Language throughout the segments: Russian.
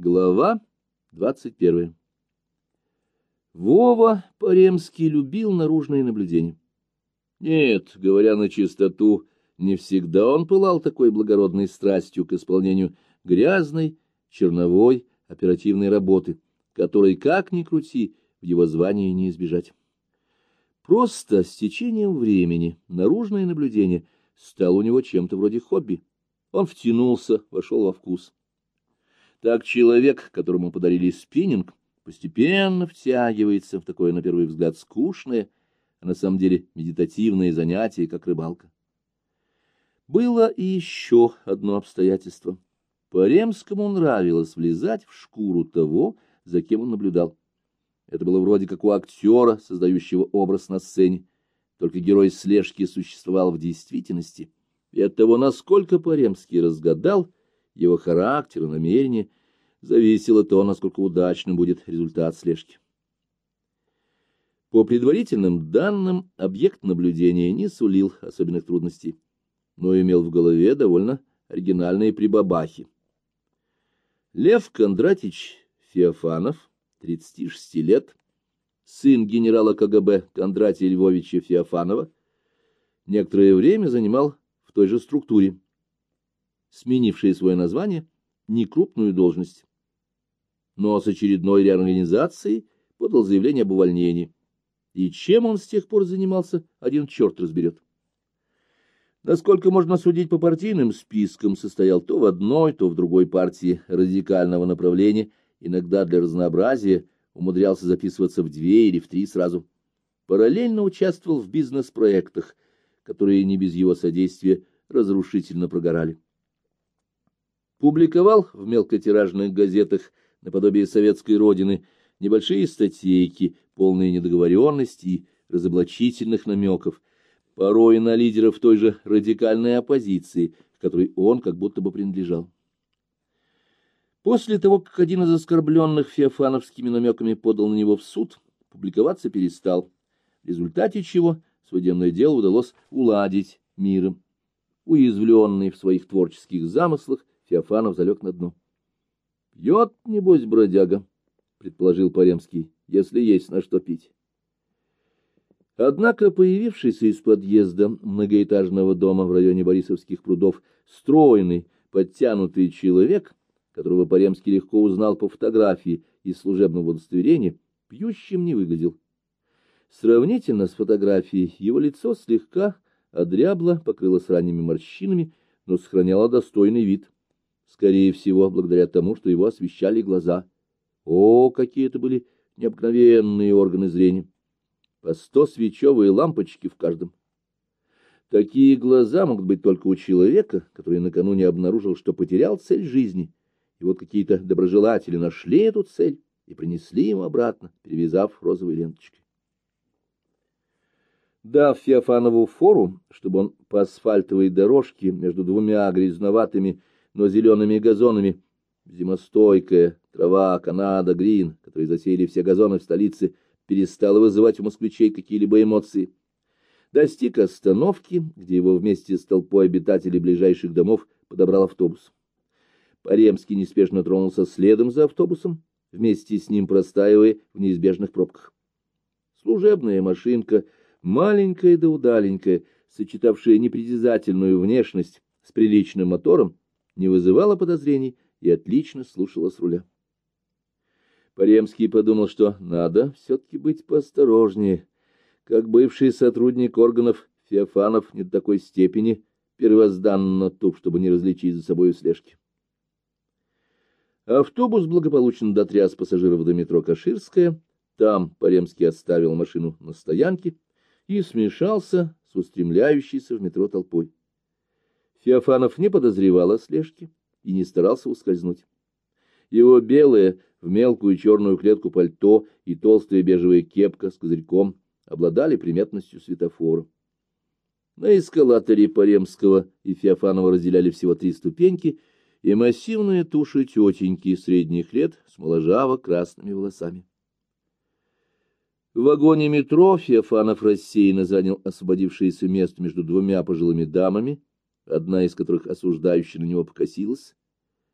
Глава двадцать первая Вова Паремский любил наружные наблюдения. Нет, говоря на чистоту, не всегда он пылал такой благородной страстью к исполнению грязной, черновой, оперативной работы, которой, как ни крути, в его звании не избежать. Просто с течением времени наружное наблюдение стало у него чем-то вроде хобби. Он втянулся, вошел во вкус. Так человек, которому подарили спиннинг, постепенно втягивается в такое, на первый взгляд, скучное, а на самом деле медитативное занятие, как рыбалка. Было и еще одно обстоятельство. По-ремскому нравилось влезать в шкуру того, за кем он наблюдал. Это было вроде как у актера, создающего образ на сцене, только герой слежки существовал в действительности, и от того, насколько Паремский разгадал его характер и намерения, зависело то, насколько удачным будет результат слежки. По предварительным данным, объект наблюдения не сулил особенных трудностей, но имел в голове довольно оригинальные прибабахи. Лев Кондратич Феофанов, 36 лет, сын генерала КГБ Кондратия Львовича Феофанова, некоторое время занимал в той же структуре, сменившее свое название, некрупную должность. Но с очередной реорганизацией подал заявление об увольнении. И чем он с тех пор занимался, один черт разберет. Насколько можно судить по партийным спискам, состоял то в одной, то в другой партии радикального направления, иногда для разнообразия умудрялся записываться в две или в три сразу. Параллельно участвовал в бизнес-проектах, которые не без его содействия разрушительно прогорали публиковал в мелкотиражных газетах наподобие советской родины небольшие статейки, полные недоговоренностей и разоблачительных намеков, порой на лидеров той же радикальной оппозиции, к которой он как будто бы принадлежал. После того, как один из оскорбленных феофановскими намеками подал на него в суд, публиковаться перестал, в результате чего судебное дело удалось уладить миром. Уязвленный в своих творческих замыслах, Феофанов залег на дно. — Пьет, небось, бродяга, — предположил Паремский, — если есть на что пить. Однако появившийся из подъезда многоэтажного дома в районе Борисовских прудов стройный, подтянутый человек, которого Паремский легко узнал по фотографии из служебного удостоверения, пьющим не выглядел. Сравнительно с фотографией его лицо слегка одрябло, покрылось ранними морщинами, но сохраняло достойный вид скорее всего, благодаря тому, что его освещали глаза. О, какие это были необыкновенные органы зрения! По сто свечевые лампочки в каждом. Такие глаза могут быть только у человека, который накануне обнаружил, что потерял цель жизни, и вот какие-то доброжелатели нашли эту цель и принесли ему обратно, перевязав розовой ленточкой. Дав Феофанову фору, чтобы он по асфальтовой дорожке между двумя грязноватыми но зелеными газонами. Зимостойкая трава, Канада, Грин, которые засеяли все газоны в столице, перестала вызывать у москвичей какие-либо эмоции. Достиг остановки, где его вместе с толпой обитателей ближайших домов подобрал автобус. Паремский неспешно тронулся следом за автобусом, вместе с ним простаивая в неизбежных пробках. Служебная машинка, маленькая да удаленькая, сочетавшая непритязательную внешность с приличным мотором, не вызывала подозрений и отлично слушала с руля. Паремский подумал, что надо все-таки быть поосторожнее. Как бывший сотрудник органов, Феофанов не до такой степени первозданно туп, чтобы не различить за собой слежки. Автобус благополучно дотряс пассажиров до метро Каширская. Там Паремский оставил машину на стоянке и смешался с устремляющейся в метро толпой. Феофанов не подозревал о слежке и не старался ускользнуть. Его белое в мелкую черную клетку пальто и толстая бежевая кепка с козырьком обладали приметностью светофора. На эскалаторе Паремского и Феофанова разделяли всего три ступеньки и массивные туши тетеньки средних лет с моложаво-красными волосами. В вагоне метро Феофанов рассеянно занял освободившееся место между двумя пожилыми дамами одна из которых осуждающе на него покосилась,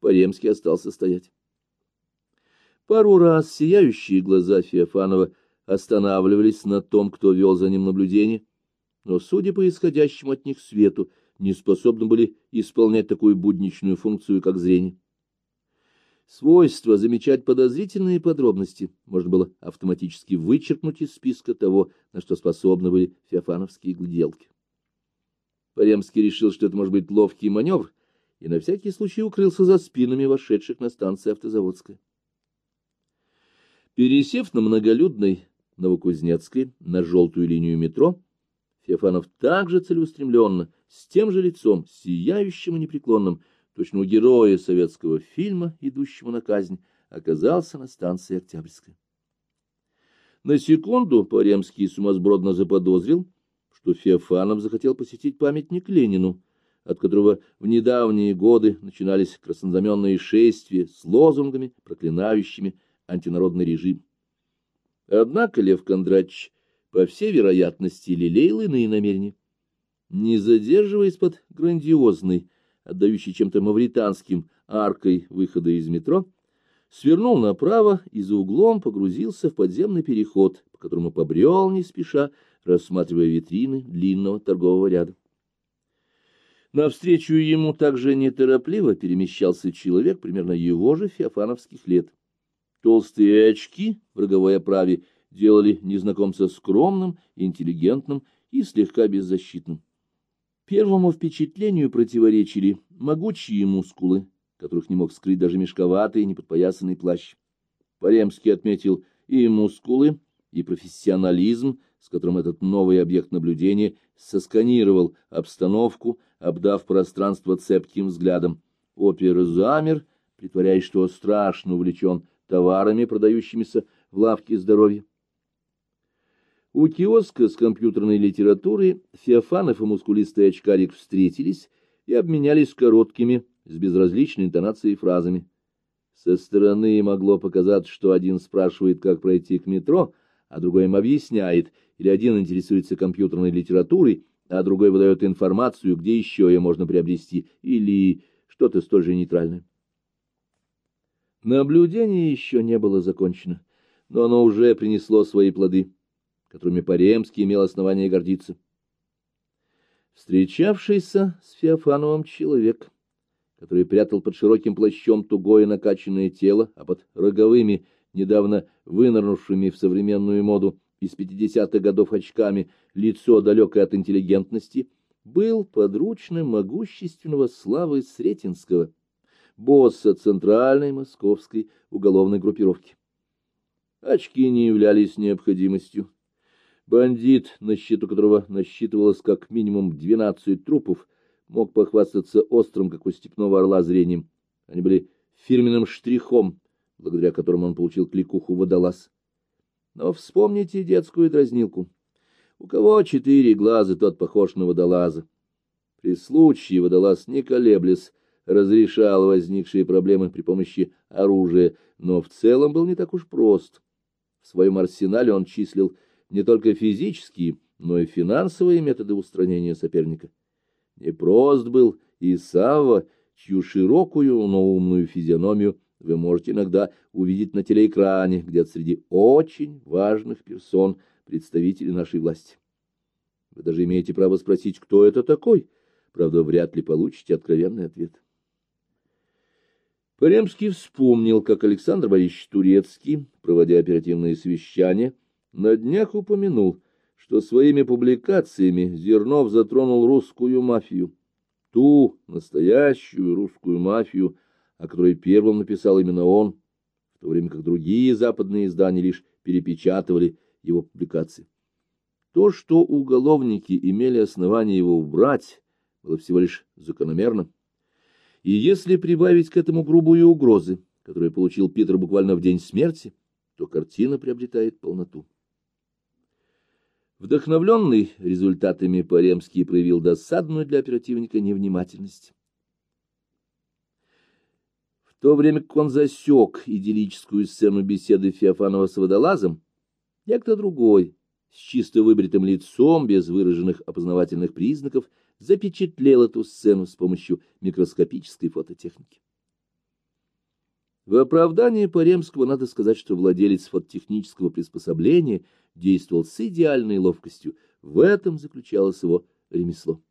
Паремский остался стоять. Пару раз сияющие глаза Феофанова останавливались на том, кто вел за ним наблюдение, но, судя по исходящему от них свету, не способны были исполнять такую будничную функцию, как зрение. Свойство замечать подозрительные подробности можно было автоматически вычеркнуть из списка того, на что способны были феофановские гляделки. Паремский решил, что это может быть ловкий маневр, и на всякий случай укрылся за спинами вошедших на станции автозаводская. Пересев на многолюдной Новокузнецкой на желтую линию метро, Феофанов также целеустремленно, с тем же лицом, сияющим и непреклонным, точно у героя советского фильма, идущего на казнь, оказался на станции Октябрьская. На секунду Паремский сумасбродно заподозрил, что Феофанов захотел посетить памятник Ленину, от которого в недавние годы начинались краснознаменные шествия с лозунгами, проклинающими антинародный режим. Однако Лев Кондратьевич по всей вероятности, лелеял иные намерения. Не задерживаясь под грандиозной, отдающей чем-то мавританским аркой выхода из метро, свернул направо и за углом погрузился в подземный переход, по которому побрел не спеша, рассматривая витрины длинного торгового ряда. Навстречу ему также неторопливо перемещался человек примерно его же феофановских лет. Толстые очки в роговой оправе делали незнакомца скромным, интеллигентным и слегка беззащитным. Первому впечатлению противоречили могучие мускулы, которых не мог скрыть даже мешковатый, неподпоясанный плащ. Паремский отметил и мускулы, и профессионализм, с которым этот новый объект наблюдения сосканировал обстановку, обдав пространство цепким взглядом. Опер замер, притворяясь, что страшно увлечен товарами, продающимися в лавке здоровья. У киоска с компьютерной литературой Феофанов и мускулистый очкарик встретились и обменялись короткими, с безразличной интонацией фразами. Со стороны могло показаться, что один спрашивает, как пройти к метро, а другой им объясняет, или один интересуется компьютерной литературой, а другой выдает информацию, где еще ее можно приобрести, или что-то столь же нейтральное. Наблюдение еще не было закончено, но оно уже принесло свои плоды которыми Паремский имел основание гордиться. Встречавшийся с Феофановым человек, который прятал под широким плащом тугое накачанное тело, а под роговыми, недавно вынырнувшими в современную моду из пятидесятых годов очками, лицо далекое от интеллигентности, был подручным могущественного Славы Сретенского, босса Центральной Московской уголовной группировки. Очки не являлись необходимостью. Бандит, на счету которого насчитывалось как минимум двенадцать трупов, мог похвастаться острым, как у степного орла, зрением. Они были фирменным штрихом, благодаря которому он получил кликуху водолаз. Но вспомните детскую дразнилку. У кого четыре глаза, тот похож на водолаза. При случае водолаз, не колеблясь, разрешал возникшие проблемы при помощи оружия, но в целом был не так уж прост. В своем арсенале он числил не только физические, но и финансовые методы устранения соперника. Непрост был и Савва, чью широкую, но умную физиономию вы можете иногда увидеть на телеэкране, где среди очень важных персон представители нашей власти. Вы даже имеете право спросить, кто это такой, правда, вряд ли получите откровенный ответ. Паремский вспомнил, как Александр Борисович Турецкий, проводя оперативные совещания, на днях упомянул, что своими публикациями Зернов затронул русскую мафию, ту настоящую русскую мафию, о которой первым написал именно он, в то время как другие западные издания лишь перепечатывали его публикации. То, что уголовники имели основание его убрать, было всего лишь закономерно. И если прибавить к этому грубую угрозы, которую получил Питер буквально в день смерти, то картина приобретает полноту. Вдохновленный результатами Паремский проявил досадную для оперативника невнимательность. То время как он засек идиллическую сцену беседы Феофанова с водолазом, некто другой, с чисто выбритым лицом, без выраженных опознавательных признаков, запечатлел эту сцену с помощью микроскопической фототехники. В оправдании Паремского надо сказать, что владелец фототехнического приспособления действовал с идеальной ловкостью. В этом заключалось его ремесло.